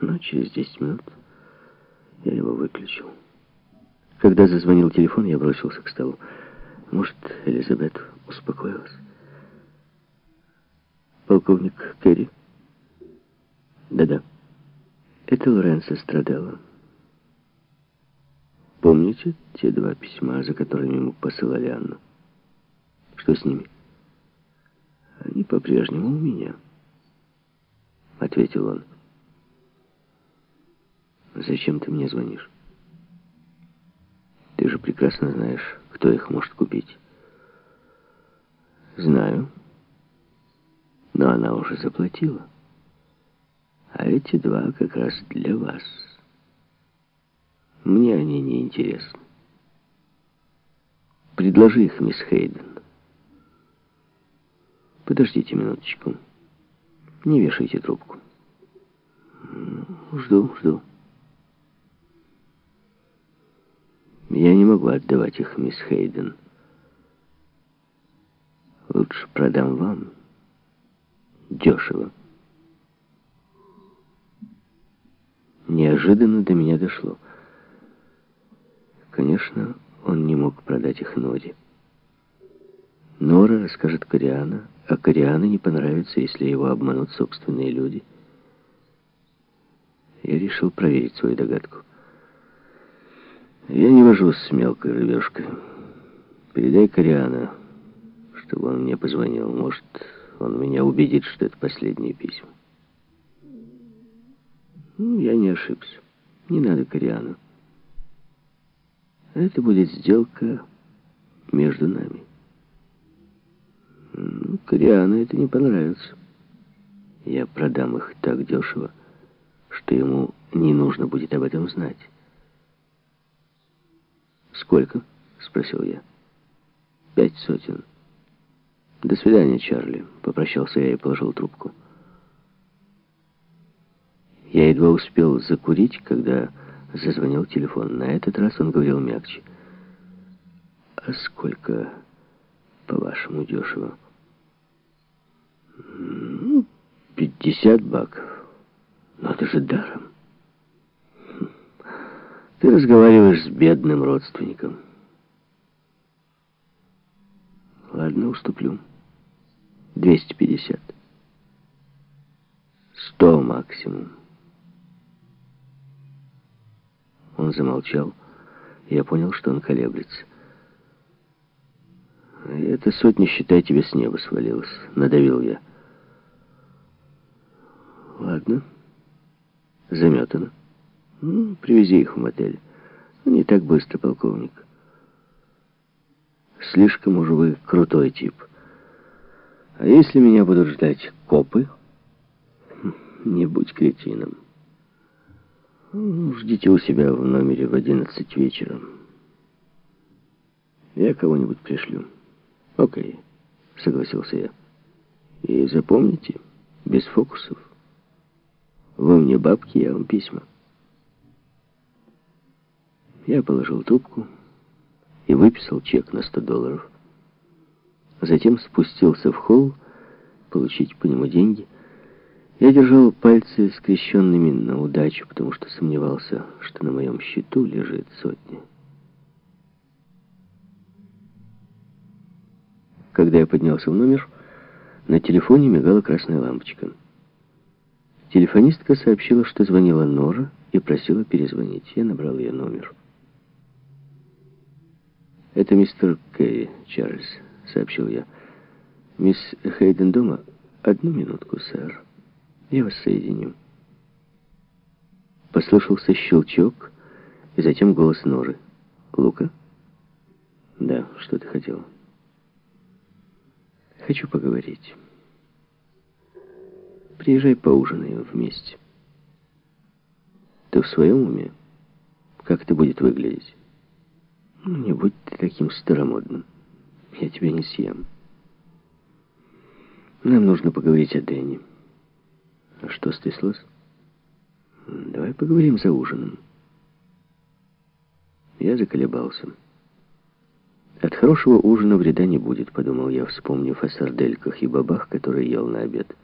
Но через 10 минут я его выключил. Когда зазвонил телефон, я бросился к столу. Может, Элизабет успокоилась? Полковник Керри? Да-да. Это Лоренцо Страделло. Помните те два письма, за которыми мы посылали Анну? Что с ними? Они по-прежнему у меня. Ответил он. Зачем ты мне звонишь? Ты же прекрасно знаешь, кто их может купить. Знаю. Но она уже заплатила. А эти два как раз для вас. Мне они не интересны. Предложи их, мисс Хейден. Подождите минуточку. Не вешайте трубку. Жду, жду. Я не могу отдавать их, мисс Хейден. Лучше продам вам дешево. Неожиданно до меня дошло. Конечно, он не мог продать их Норе. Нора расскажет Кориана, а Кориана не понравится, если его обманут собственные люди. Я решил проверить свою догадку. Я не вожусь с мелкой рыбешкой. Передай Кориана, чтобы он мне позвонил. Может, он меня убедит, что это последние письма. Ну, я не ошибся. Не надо Кориану. Это будет сделка между нами. Ну, Кориану это не понравится. Я продам их так дешево, что ему не нужно будет об этом знать. «Сколько?» — спросил я. «Пять сотен». «До свидания, Чарли», — попрощался я и положил трубку. Я едва успел закурить, когда зазвонил телефон. На этот раз он говорил мягче. «А сколько, по-вашему, дешево?» «Ну, пятьдесят баков. Но это же даром. Ты разговариваешь с бедным родственником». «Ладно, уступлю. Двести пятьдесят. Сто максимум». Он замолчал. Я понял, что он колеблется. «Это сотня, считай, тебе с неба свалилась», — надавил я. «Ладно. Заметано. Ну, привези их в мотель. Не так быстро, полковник. Слишком уж вы крутой тип. А если меня будут ждать копы, хм, не будь кретином». Ждите у себя в номере в одиннадцать вечера. Я кого-нибудь пришлю. Окей, согласился я. И запомните, без фокусов. Вы мне бабки, я вам письма. Я положил трубку и выписал чек на сто долларов. Затем спустился в холл получить по нему деньги — я держал пальцы скрещенными на удачу, потому что сомневался, что на моем счету лежит сотня. Когда я поднялся в номер, на телефоне мигала красная лампочка. Телефонистка сообщила, что звонила Нора и просила перезвонить. Я набрал ее номер. «Это мистер Кэрри, Чарльз», — сообщил я. «Мисс Хейден дома? Одну минутку, сэр». Я вас соединю. Послышался щелчок, и затем голос Норы. «Лука?» «Да, что ты хотела?» «Хочу поговорить. Приезжай поужинаем вместе. Ты в своем уме? Как это будет выглядеть?» ну, «Не будь таким старомодным. Я тебя не съем. Нам нужно поговорить о Дэнни». А что стряслось? Давай поговорим за ужином. Я заколебался. От хорошего ужина вреда не будет, подумал я, вспомнив о сардельках и бабах, которые ел на обед.